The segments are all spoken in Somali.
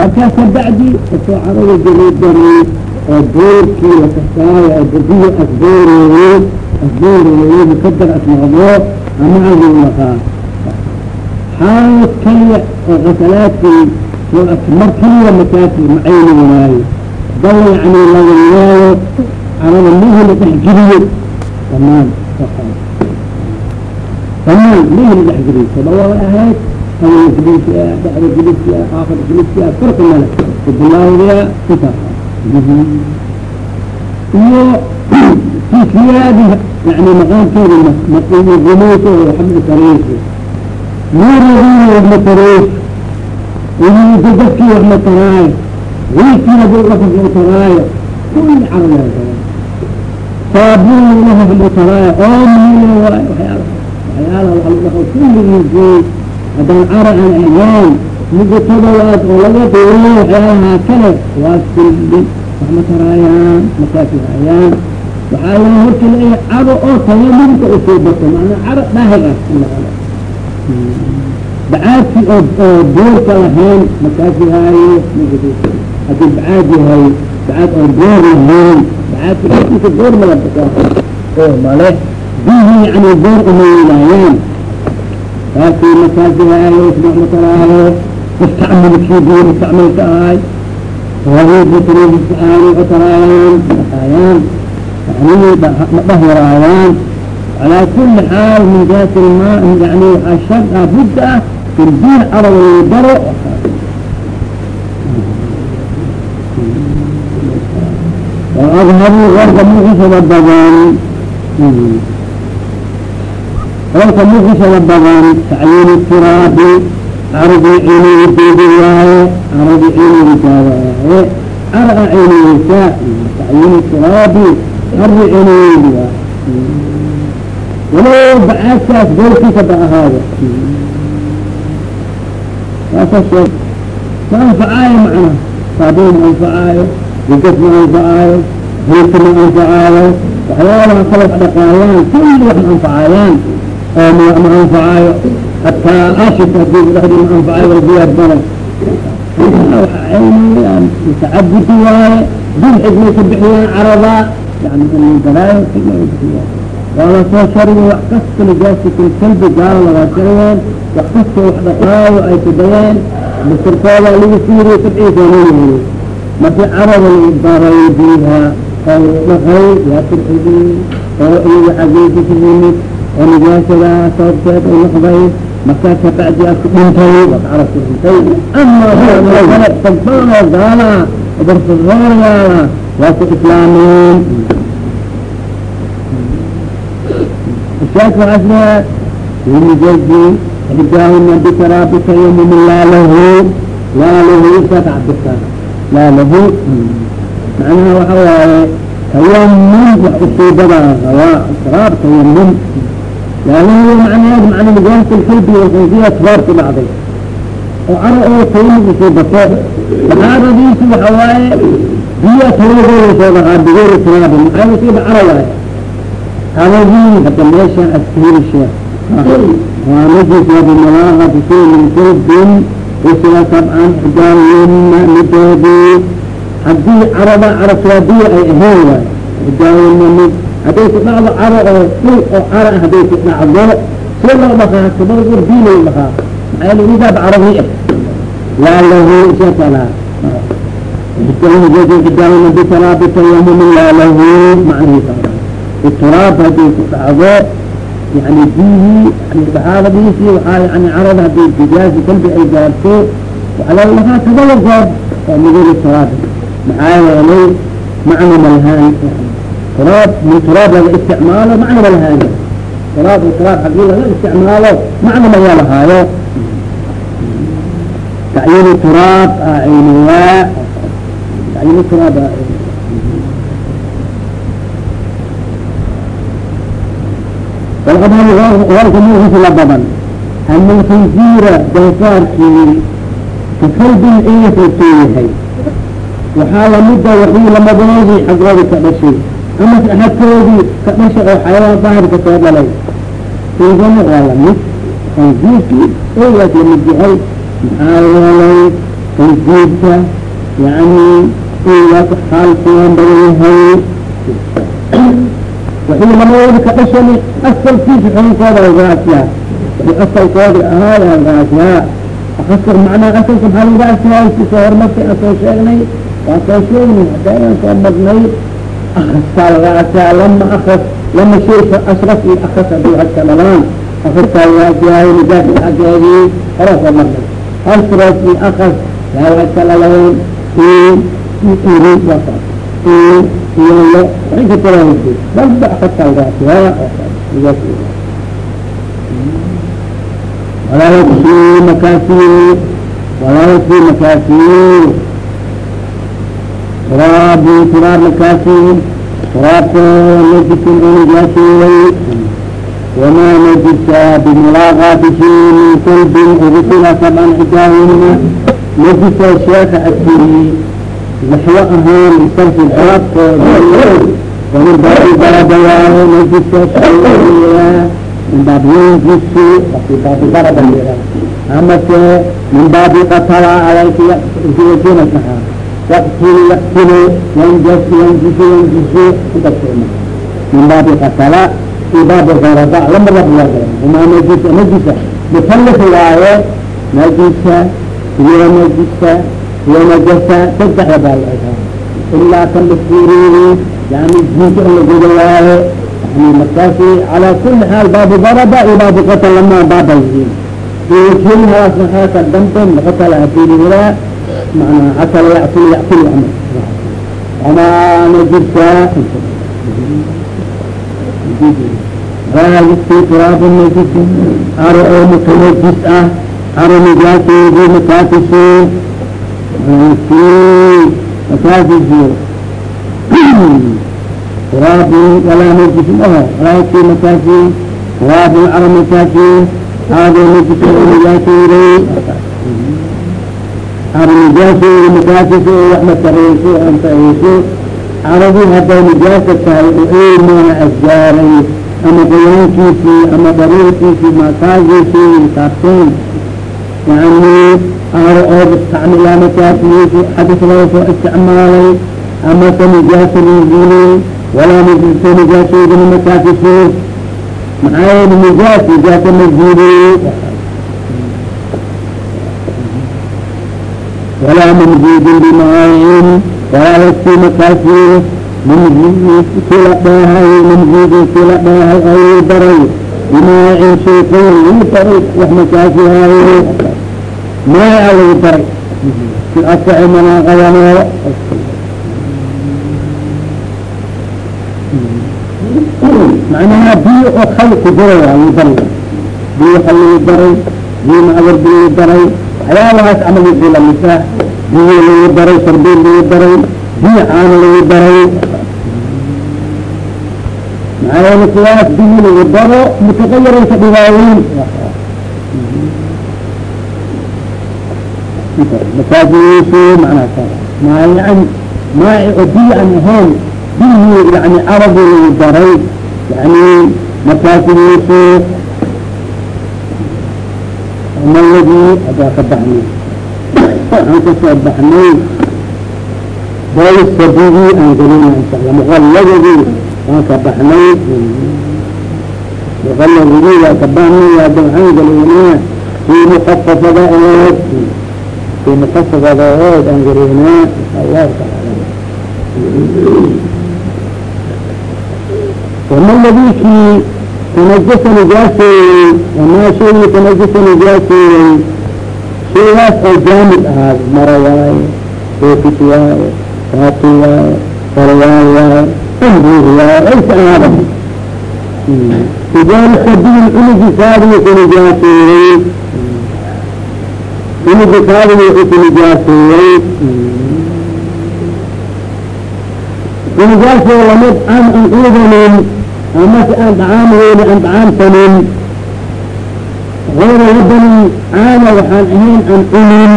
markaas kabacdi ka soo carada jalidaray oo boorkii lakasaayo oo badiyo asboorooye asboorooye mukadar asnoqdo amacagu lahaa xaalad kaliya oo kasalaadkii mar kaliya makaasi macayni waayo bal yani laga yeelo carada mihi la dhex geliyo. Damaan damaan mihi la dhex geliyo. Sababa ahayd geliski ah dhexda geliski ah aakhir geliski ah farqi male bilaawdaya intaas iyo fi siyaabiha yani maqaamkeeda maqumugumayso oo xabli sareyso nuuradii waxma tareyso weliisa dadkii waxma taraayo wiilkiina dulqafas u taraayo kulli carada saabuun laha waxma taraayo oo miina waxyaala waxyaala waxa lagu dhaho kulligiisii haddaan cara aan ahayn mugutadawaad oo laga dooriyo waxyaalahaa kale waa kulli waxma taraayaan makaasihayaan waxaa la horta leeyahay caro oo tayamumka u soo bato maanaa caro dhaahir ah. Bacaadki oo oo boorka lahayn makaasihaayo haddii bacaad yahay bacaad oo boor lahayn bacaadka boor mala oo male bihi yani boor umaylaayaan aabki masaajiha ahy ismacmatala ahy istacmalki diin istacmalka ahay. Waridikriisaani utaraayaan dhahaayaan calaa kuli xaal min jaati ma yani waxaa shar ah bud ah in diin arawy daro. Adhabu arba muxisaba badan qolka mqdisha badn tacyiin tiraahi ardi cindidi waaye ardi cinida waaye ara cinida tacyiin tiraahi ardi cinayd waay walow bacadkaas goolkiisa ba ahaada saasa ma anfacaayo macnaha saabuun ma anfacaayo digas ma anfacaayo hilka ma anfacaayo waxyaalaha kala dhaqaayaan kulli wax ma anfacaayaan ma anfacaayo hataa aashika haddii dhedi ma anfacaayo waa diyaar banay n mutacabudi waaye dil xigmayka bixiyaan carabaa yani inuu garaayo xigma bixiyaa waala soo sharigin wax kasta nijaasika kalbi gaala lagaa wax kasta wax dhaqaayo ay kudayeen basirkooda lagu fiiriyo sabciisanayeen markii caraba baraydiha oo dhaqay yaa firxidii oo iyaga cageydisa yimid oo nijaashadaa sababteed u noqday markaa kabacdi aad ku dhintay waad carabku dhintay amaa sanad sabbaanoo gaala barsasoorgaala waa ku islaameen ashaaka asle winijaji xidaahuma bikaraabika yamumin laa lahu laa lahu saa cabdika laa lahu macnaha waxa waaye tayamun wax usiibada rabaa karaab tayamun له معناه معنى مجاهة الحب والخنزية كبار في بعضه وعرقوا تيمم وحسي بطاق فهذا ديس وحوى هي تيمم وصوبها بغير تراب معايا يصيب عرواي هذا هي حتى ليش التهير الشيخ ونجد بالملاغة بشيء من كلب وصل طبعا حجار يمنا مدابي حدي عربة عرب سوادية أي هو حجار يمنا هديك بعض عرب haday ku dhacdo caro oo dhul oo caro ah haday ku dhacdo see loo dhakaa kabada urdiinay dhakaa maxaa yl widaab carabi ah? Lalahu shakala daawna turaab min turaab laga isticmaalo macnama lahaayo turaab min turaab haddii laga isticmaalo macnama yaa lahaayo tacyiini turaab ayniyaa tacyiini turaab walqad halkumuhis la badan ana alkhinziira doofaarkii kakalbin in la furtooyahay waxaa lamida waxii lamadoodii xaggooda ka dhashay dumarka hadkoodii ka dhasha oo xayawaan baahirka soo dhalay iidana waa la mid tanjiirkii ogaas la mid yahay maxaa yeelay tanjiirka yani ogaas xaalkuwan badan yahay wixii labadooda ka dhashani asalkiisa xuunkooda raasyaa wixii asalkooda ahaaya raasyaa akasar macnaa asalka maxaa lagu raasyaa soo hormartay aan soo sheegnay waan soo sheegnay xataa inaan soo marnay akrastaa lama akras lama shayka ashras iyo akras haduu hadka dhamaan akrastaa waa jaahay nijaasi xaggeedii hore marnay ashras iyo akras yaa hadka dhalayn iri wasa iyolo inka تراب تراب مكاسيه تراب نجس ونجاسيه وما نجس بملاغات شيء من كلب أدخل سبعا حجاهن نجس الشيخ السري نحوها من صرف الحراب ومن باب بلد نجس الشيخ min baab yunjisu waki baabi daraba lira amase min baabi qatala alaykiyakinakaha yaktulu yaktulu yanjas yanjisu yanjisu intasma min baabi qatala i baabi daraba lama rabwada uma najisa najisa mukalif waaye najisa iyo najisa iyo najasa sadexda baa la ilaa kan laskuriiri yani jinka in laguda waaye yani markaasi calى kuli xaal baabu daraba iyo baabu qatl lama baaba yihiin iyokiinhaas maxaaka dambe qatala at l yl amaana jirtaa raagiskii najis aro oo mutanajis ah aro nijaaseedii mataafisiin mataafisiyo turaab walaa najisin oho raagiskii mataafi turaab aro mataafi aro najis oo ama nijaas makaasif waxmakarayso anfaayso caradi hadday nijaasa tahay oo maana asgaaray ama qoyaankiisii ama daruurkiisii maakaagiisii taabteen yani aaro oo istacmilaa makaasigiisi xadis laga soo isticmaalay amase nijaasaliigini walaa se nijaasoodini makaasifo maxaa yeele nijaas nijaasa ma jiidiy ولا ممزوج بمعاين ولا يكفي مكاسيه ممزوج كلا باهي ممزوج كلا باهي أي بري بماء شيطان يمتري وحمكاسها ما عليه بري في الأطعمة ما غيرنا معناها بيو oo khal ku jira waayu daray biyo khal lagu daray biyo camal uu lamisa biyo lagu daray sarbeed lagu daray biyo caano lagu daray. Maxaa yeele kuwaas biyo lagu daro mutaqayiraysa dhibaaweyn. Masaajidiisu macnaha yani maa biyo aan ahayn bihi yani arabi lagu daray. Yani markaasidiisu maladii adaa ka baxnay waxaan ka soo baxnay daawsabigii aan gelina inshaalla muqalladadii waan ka baxnay muqalladadii waa ka baxnay hadda waxaan gelaynaa fii mukafafada eed fii mukafafada eed aan gelaynaa insha allahu tacaala wama ladikii تنجس نجاسي وما شيء تنجس نجاسي شيء أو جامد هذا مرواي كوكتواي كاتواي فرواي انبوهواي ايش هذا تجاري خدين انجي سادي تنجاسي انجي سادي تنجاسي ونجاسي لمد أن أنقذ من أما أن طعام غير أن amase aan dhacaamheyni aan dhacaamsanin hayra wadani caama waxaan ahayn aan cunin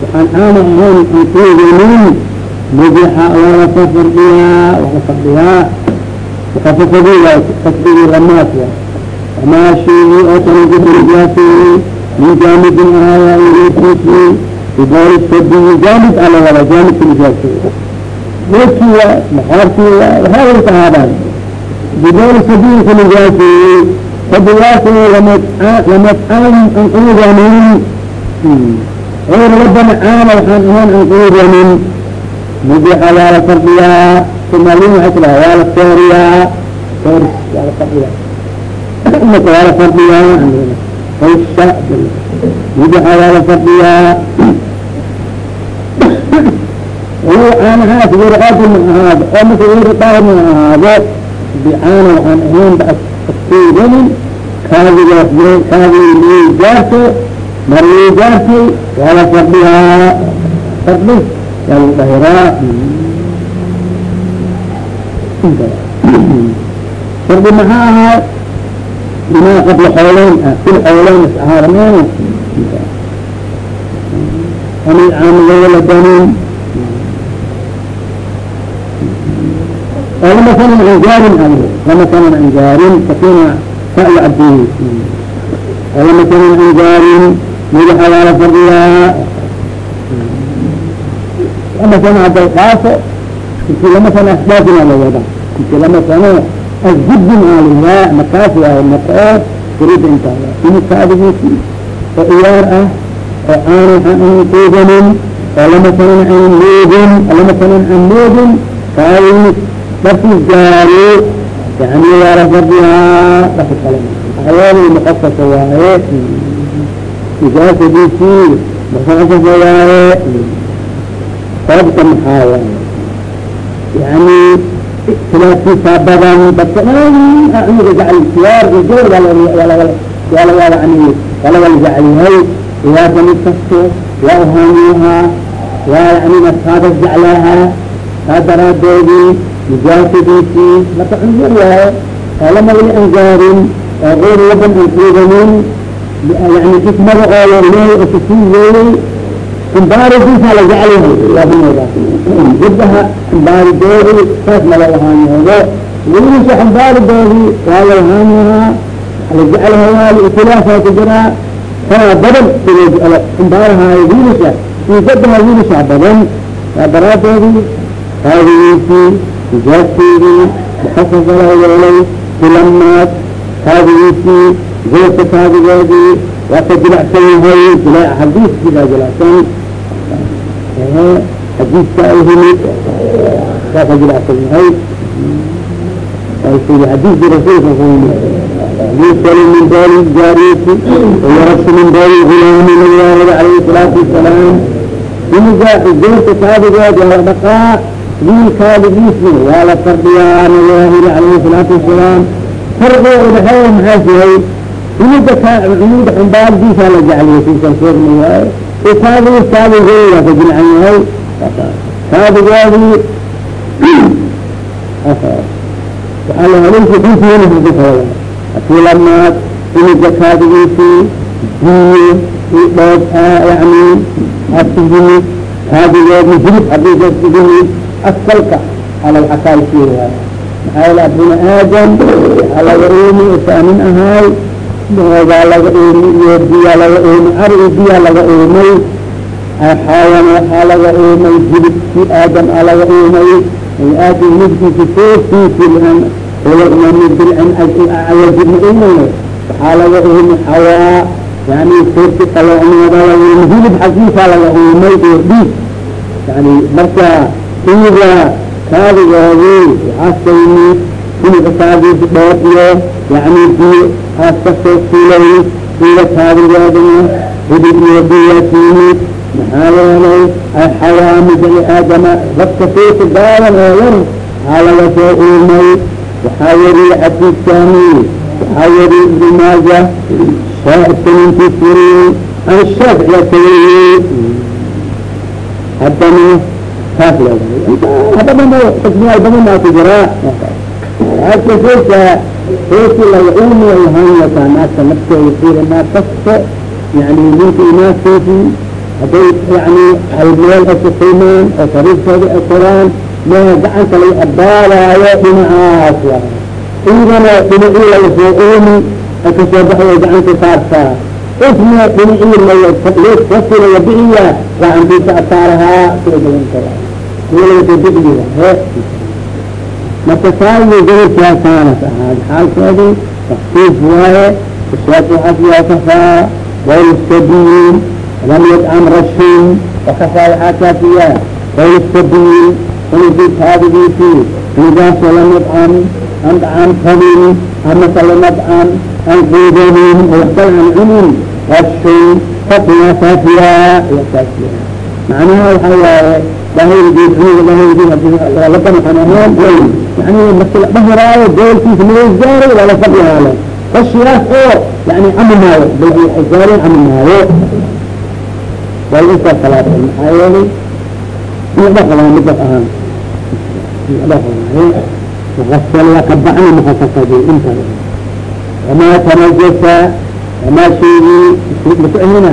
waxaan caama ahayn aan kuweynin mubixa waala soo fardhiyaa waa fardhiyaa waaa fasadii ramaas wa ramaashii oo tanguaasii min jaamidin ahaaya iiisi idaari jaamid ala wala jaamidka nijaasii weedkii wa waxaa walka ahaadaan في الجاسي فبواسي لما لما تقام انقوذ من غير ربنا آل وحان هون انقوذ من مبيح على فرضيا ثم لين حكرا على الثوريا ثوري على فرضيا انك على فرضيا عندنا فالشعب مبيح على فرضيا ولو أنا هذا غير قادم من هذا أو مثل غير قادم bcaano aan ahaynba askeyganin kaadigaas kaadii miyay gaartay mariyay gaartay wala fadhihaa fadhi yaa lagu dhahiraa shardi maxaa ahaa bimaa qabla xooleyn ah kul xooleyn is ahaarmeeno ama caamigawala danin lama sanan ingaarin lama sanan ingaarin sakina sal cabdihi oo lama sanan ingaarin mida xawaala fadhiyaa lama sana hadda dhaaso kuki lama sana axdaafin ala wada kuki lama sano asjibin aliyaa makaas waayo makaas kurida intaa ini kaadgiisi oo iyaar ah oo aanay aanay tuuganin oo lama sanan aan moodin lama sanan aan moodin kaadis lafti gaani yani waarafadiha dhafi kale. Ayaada muqasasa waaye. Ijaasadiisi muqasasa waaye. Sababka maxaa waaye yani ikhtilaafkiisa badan dadka dhan ah, aniga jacl kiyaar iyo gawr waalawala ani walawala jaclihay kiyaarka mid kasto waa uhaamiyaha waa yani nasaada jeclaha saa daraadeedii مجاهديتي لتعنجر وهي فلما لأنجار غير وبن أنفيدنين يعني كيف مرة قالوا لي وتسيزي كمبار ديسا لجعلها يا بنيدا جدها كمبار دوري كيف ملا وهاني هذا وليش كمبار دوري قال وهانيها لجعلها لإتلافها تجرى فلا بدل كمبار هاي دينشا في جدها دينشا بدل فبرا دوري هذه في جاسيدي بحسب له إليه كلمات هذه في زوجة هذه هذه وتجلع سيهي جلاء حديث جلاء جلاء سيهي حديث سائهي وتجلع سيهي ويقول حديث برسول الله يسأل من دار الجارية ويرس من دار الغلام من الله عليه الصلاة والسلام إن جاء الزوجة هذه هذه بقاء wiilkaadigiisna waa la fardiyaa ana loo calayhi salaatu wasalaam fardiga udhaxeeya maxaas yahay cunuda cunuda xumbaardiisaa la jecliyay siisal sheegna waaye o kaadigiis waa ka jilcan yahay kaadigoodii waxaa la helaysa kuntiinakakooda hatii lamaad cunuda kaadigiisii diiyo i dhoob yani asigimi kaadigood muhrib haddii ka sigimi aslka al اasasi waay maxaa yl bn aadam a laga eemi isaanin ahaay noogaa laga eemi iyo biya laga eemi ari biya laga eemay xaawan waxaa laga eemay jilibki aadam a laga eemay aadam midkiisa soosiisilan ulaqna midbilcan ayajibna waxaa laga eemi xawaa yani soorti qalooneeda laga eemi hilib xagiisaa laga eemay ordhiis yani marka iida kaadigoodi waxaasayni in kasaadid dheer iyo yani biyo aad ka soo kuulayn iida kaadigoodina hidib iyo biyatiini maxaa yeelay ay xawaami bani aadama dadka fiika gaalan oo yar waxaa laga soo uumay waxaa yari xadiidkaani waxaa yari ibnu maaja shaaicka ninkiis an shaafic la ka haddana badan aa badan baa ku jira haka sheeka sheeki lagacilmi ay hanyataa naagta nafteeda fiir naag kasta yani ninka naagteesi hadday yani hal meel asuqimaan oo sariirkooda ay koraan mee gacanta lagu abaalaayo dhinacaas ciidana dhinacii laga soo oomi ay ka soo baxaya gacanta saartaa isna dhinacii laa loo ka sii laga bixiya gacantiisa asaarahaa sida badantaa kuwalaadadigliga marka saaiyo gabarkaas aanas ahaad xaalkeedu maksuuf waaye ushaad waxaad yaakasaa qawlsabiin lam yadcam rashin wakasaa waxaa kaafiya qawlsabiin unugii kaadigiisii unigaasoo lam yadcam an dhacamtanin amase lam yadcam an quudanin oo cunin rashin fatinaa kaafiya iyo kaafiya macnaha waxaa waaye yani marki la dhahiraayo goolkiisa malagaaray waa la fadhihaale qashigaas oo yani camimaayo balaarin camimaayo waa intaa salaad maxaa yeelay mada qabaa midas ahaan mada qabaaye waasala ka bacna mahasakadi inta wamaa tanajasa wamaa sheegii maku ehlina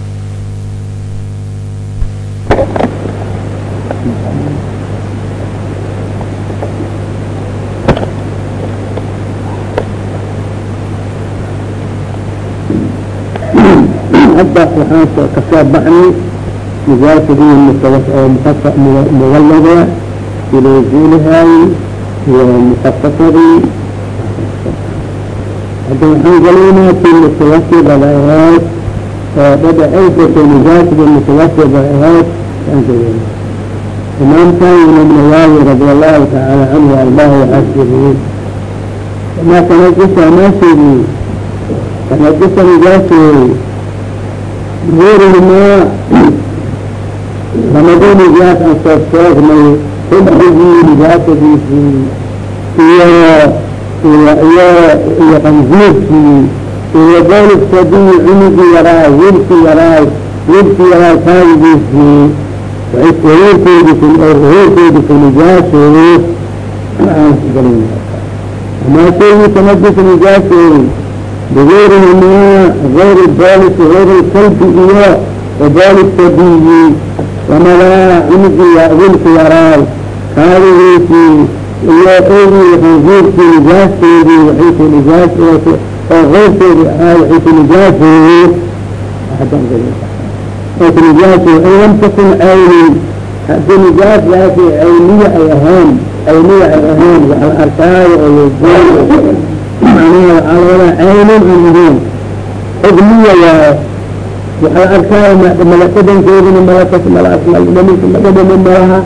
hadda waxaan ka soo baxnay mujaasadii muwalada ilozuulahay iyo mukafasadii hadda waxaan galaynaa kii mutawasida la ahayd oo dhadhacaysatay mujaasada mutawasida ahayd aan galaynaa imaamkan imam nawawi radi allahu tacaala canhu ardahu waxaasiriyey ma tanajasa maashigi tanajasa mujaasiyey غيرهما رمضان نجاس أن تصوغ من حبه نجاسه في إيا إيا إيا إيا تنزيل في إيا ذلك سبيل عنق يراي ولك يراي ولك يراي كاذب في وإسرائيل كيدي في الأرهور كيدي في نجاسه ما شيء تنجس نجاسه بغيرهما غير الضالس غير الكلب إياه وضالس السبي وملا عنق يأذلك يراي هذه في إياه قولي وخنزير في نجاسه وحيث نجاسه وغير وحيث نجاسه وحيث نجاسه إن macnaha waxaa lawadaa caynun an idin ogmiya waayo waxaa arkaayo malakadankeedina malakas malaas malaha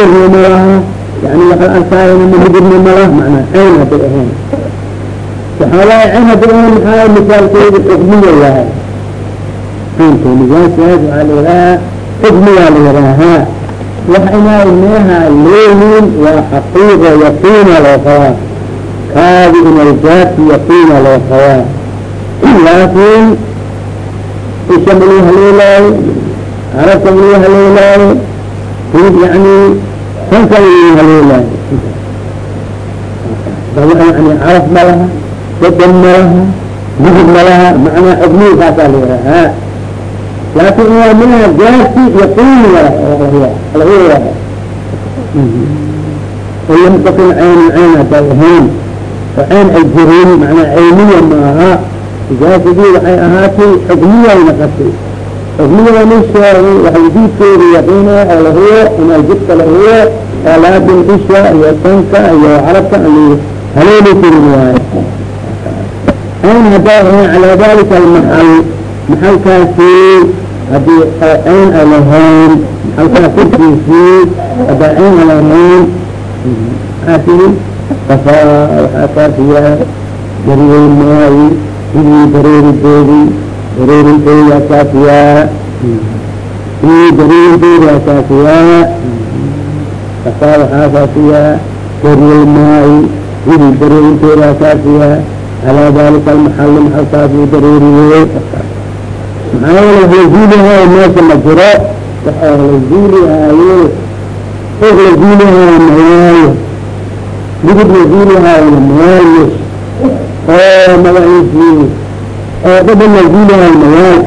urna malaha yani waxaa arkaayo mahdirna malaha macnaha cayn hadday ahayn. Waxaa waaye cayn hadday ahayn maxaa misaalkeedu ogmiya waayo caynka misaankaas waxaa layihahaa ogmiyaa layidhaahaa wax inaay meeha leeyiin waa xaqiiqo yaqiina loo qabaa kaadi inay zaati yaqiina loo qabaa laakin isha maluu haleelaayo arabka maluu haleelaayo yani sanka maluu haleelaayo yani caraf ma laha dadan ma laha midib ma laha macnaa xubnihi saasaa leerahaa laakin waa minha gaasi yaqiini laga wadaa oo lam takun caynan cayn haday ahayn aan ay jirin manaa cayniya maaha ijaasadii waxay ahaatay xugmiyay noqotay xugmiyani sheegay waxay diidkeeda yaqiinaa oo lahuwo inay jidka lahuwo alaadan isha iyo sanka iyo carabka ayay haleeli jirin waay ayn haddaa ahayn calaa dalika almaxal maxalkaasi haddii ayn a lahayn maxalkaas irkiisii haddaa ayn a lahayn kafaa waxaa kaafiyaa dareerey maayi hidii dareeridoodii dareerintooda kaafiyaa hidii dareerintooda kaafiyaa kafaa waxaa kaafiyaa dareerey maayi hidii dareerintooda kaafiyaa calaa dalika almaxali maxalkaas uu dareeriye maxaa yeele wax la zuulihayo meesha ma jiro waxa la zuulihaayo wax la zuulihayo mayaayo gudubnaguulahayo mayaay oo magaciisii oo dhadhanna guulahayo mayaay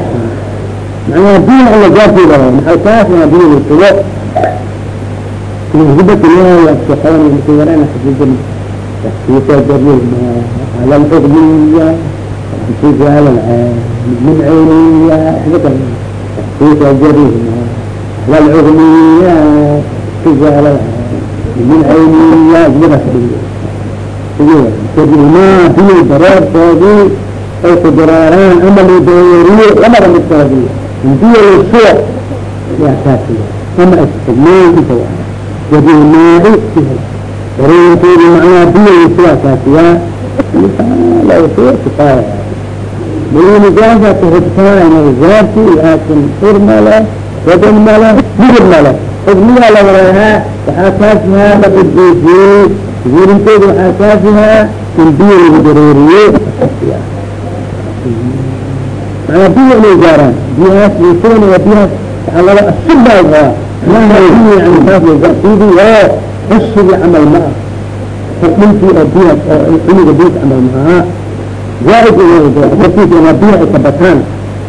macnaha diin alla gaarkeedahay maxay taas inaa diinada sugo hibata leeyahay asbaxoon markii ma hiyo dareerkoodii ay ku dareereen ama la labada midkoodii intiyo lasuuq yasaasiya ama istigmaankisa wajimaaci dareerkoodii macnaha biyo lasu asaasiyaa lasuuq kifaaya laakin ur male badan male midib male xubniyaa la wareehaa waxaa kaafihaa dhab isgeysiyey guurintooda waxaa kaafihaa in biyo lagu dareeriye manaa biyo inay gaaraan biyahaas iyosana biyahaas waaa laba asubaa maahasiidii oo camal ma ah xubnintii oo biyahaas oo cuniga biyaas camal ma aha. Zaaid inaa biyo ay ka bataan.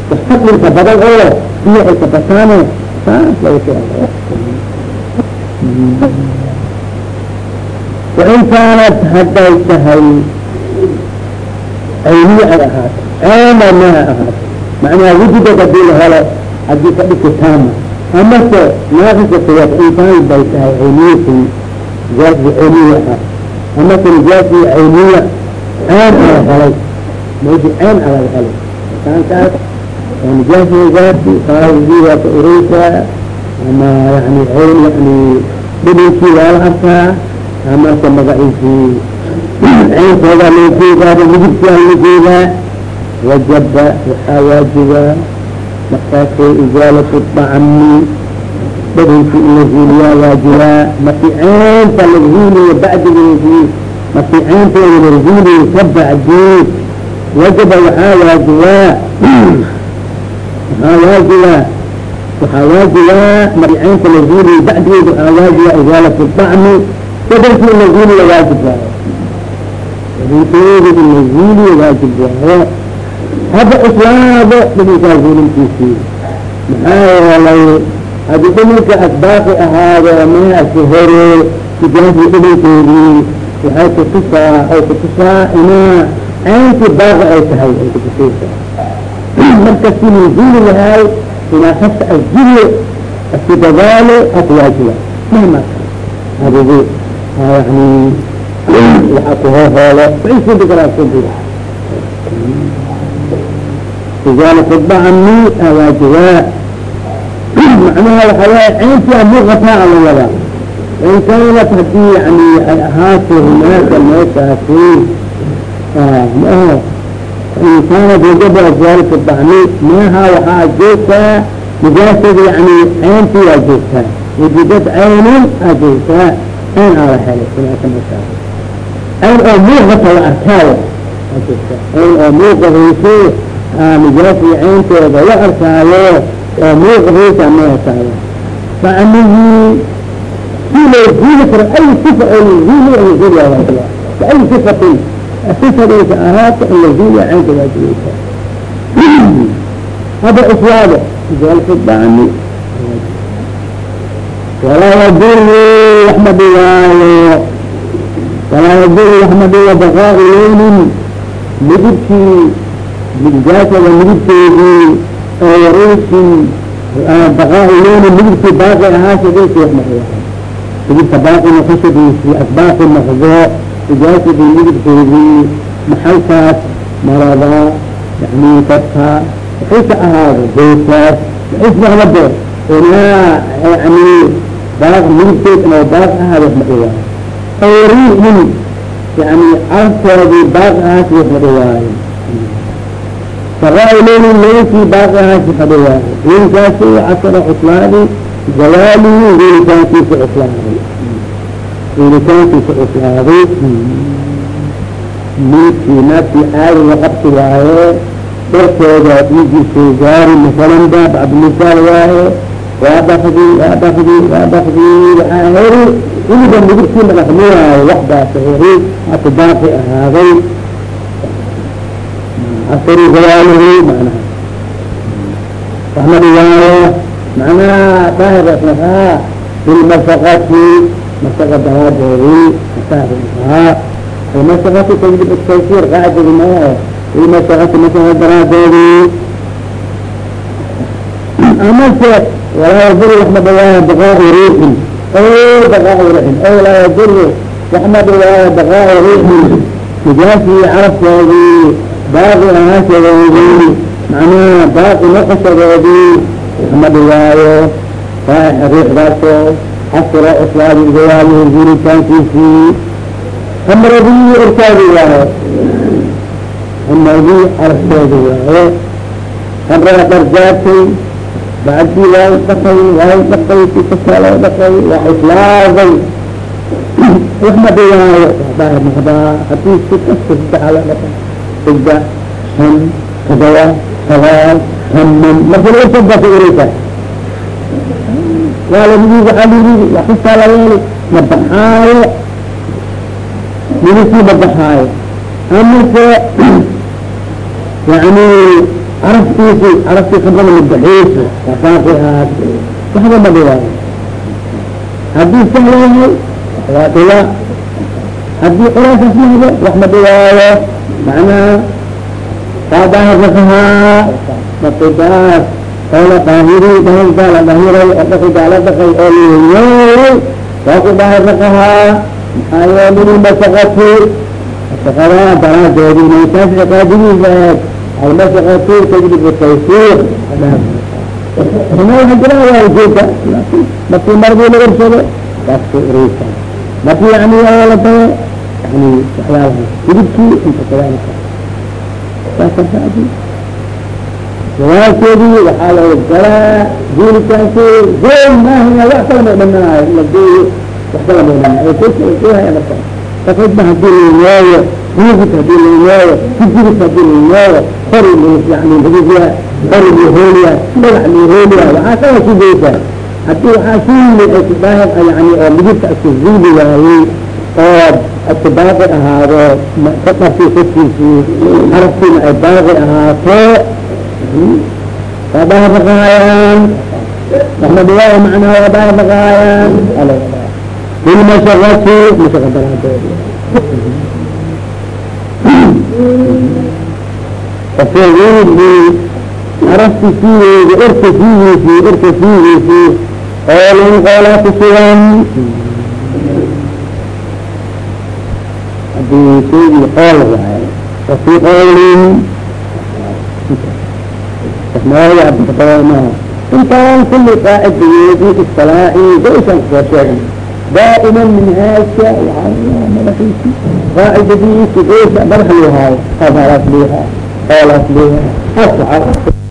Wax ka dhulka badan oo biyo ay ka bataano wain kaanat hadday tahay ayniy ay ahaato ceena ma ahaato macnaha wujudad haddii la helo haddii ka dhigto taama amase naaqisatawaad inkaan bay tahay cayniyatay zaadii cayniya ah amase zaadii cayniya ceen ala helay meeshii ceen ala helay nijaaskigaati saasdiigaasa ureysaa ama yani hawl yani dhedinkii waala arkaa amarka magaciisii ceynkooda loo joogaaba midibkiaa loo joogaa wajaba waxaa waajibaa markaasoo izaalatu dacmi dhedinkii in la huuliyaa waajibaa markii laga huuliyo bacdigii markii ceynteeda laga huuliyo kabacdi wajaba waxaa waajibaa waxaa waajibaa waxaa waajibaa masiceenta la zuuliyo bacdigeeda waxaa waajibaa izaalat dacmi badanki in la zuuliyo waajib waayo. Badankeeda in la zuuliyo waajib waayo. Hadda islaado badankaa zuulintiisii maxaa yeelay haddii dhiminka asbaaqi ahaado meelasi hore tijaahii dhiminkeedii waxay kutusaa ay kutusaa inaa cayntii baaqi ay tahay ay kutusaysaa markasuu nuزuuli yahay inaad hasajiyo asidadaalo adwaajiya mahma adigu yani waaa kuhoohoolo wasubigalasubiga rijaal khudba ani awaajiba macnaha waxaa waaya amuuqataa ala wadaa ciinkaynat haddii yani ay ahaatay hunaaka meeshaasi insaan gogada zaalika bacmi maaha waxaa joogtaa nijaasada yani ceynti waa joogtaa wajidad ceynan aa joogtaa ceyn aa la helay ceyn oo muuqata la arkaayo aa joogtaa ceyn oo muuqahayso nijaasada ceyntooda la arkaayo oo muuqahaysa ma arkaayo facmihii si loo guuli karo ay sifa oo guuli ay guuli ay sifatin fikadaysa ahaata in lazuuliya caynka waajibaysa hadda islaado galxubaani walaa yaduru wax ma walaa yaduru wax ma dhiga baqaau midibkii midgaasada midibkeedii oo waruusin baqaau leynin midibkii baaqi ahaasadays wax ma midibka baaqi noqoshadiisii asbaaqi noqdo ijaasada midabkoodii maxaykaas maradaa yani kabkaa waxay ka ahaado doodkaas maxaysbahbade unaa yani baaq midabkeed inoo baaq ahaada wax madhawaayo awriin yani carabkoodii baaq ahaas wax madhawaayo saraa leyli leylkii baaq ahaas wax madhawaayo leylkaasi casara cuslaaday gawaalihi leylkaankiisa cuslaaday uuritaankiisa cuslaaday miidkii naaftii caadiga qabsi waaye dharkooda dhiigiisoo gaari masalanba bacdimisaal waaye waa dhakdi waa dhakdi waa dhakdi waxaa heri iliga midigtii madaxmuwaayo waxdaasa heri hata baaqi ahaaday. Casari zawaaluhu macnaha. Waxna dhiwaayo macnaha daahir haa bilmafaqati masaqa daraadeedii masaha almasaqati tajlib taysir qaacida maahe bilmasaqati masaqa daraadeedii amase walaa yadur waxma dhigaayo baqaai riixin o baqaai riixin o laa yadur waxma dhigaayo baqaai riixin nijaasii carabkeedii baaqi ahaashadeedii macnaha baaqi noqoshadeedii waxma dhigaayo riixdaasoo xasra islaadi zawaabihi guuritaankiisii hamradii orkaadi waaye hamradii carabkeedi waaye hamrada darjaatay bacdii waa dhaqay waa dhaqay si kasta loo dhaqay waa islaaday waxma dhigaayo daahir noqdaa haddii si kasta saddexa la dhaqay sida han kadawa kadaal haman marka laga sadaka ureysa waa lamidi waaa lidi waa kastaa la yeeli ma baxaayo midisii ma baxaayo amase yani caraftiisi caraftii kabrada madaxiisi wasaaqi aad waxba ma dhigaayo haddii sahla yahay waa dhiga haddii culaasas mahdo wax ma dhigaayo macnaha waa daahir nakahaa daqidaas oo la daahiri daahirkaa la dahiray oo dhaqidaa la dhaqay oo liyoy waa ku daahir nakahaa maxaa yeeli masaqati masaqadaa daraadeedi maytaas ciqaadigiisaad almasaqatu tajlibu taysiir ina waxa jira waa ujeeda markii mardii la ursado waaska ureysa markii yani la dayo yani waxyaalaha hidibkii inta kadalika saasaaadi jawaalkeedii waxaa loo galaa guulitaanki gool maaha wax kala may dhamanayo la geeyo wax kala may dhamanayo kuhaya marka tafidba haddii lainooyo ruufid haddii lainooyo hijibis haddii lainooyo qori yani hadiya qori lihooliya dhagax lihooliya waxaa kala sugeysaa haddii waxaa ay kudaahir yani oo midibka isku zuuli waayey oo isku baaqi ahaado kadarkii korkiisii carabkiina ay baaqi ahaato waa daahir naqaayaan waxna dhigaaya macnaha waa daahir naqaayaan bilmashaqati mashaqa daraadeed fasawiidii carabti siigeedi irka siigiisii irka siigiisii qoolin qoolaa ku sugan haddii shaygii qool waaye wafii qoolin intaan kuli qaacidayeedi istilaaxi daisaan ku soo sheegay daaima minhaajka madaxiisi qaacidadiisi madax loo haayo qadaalaas loo haayo qoolaas loo haayo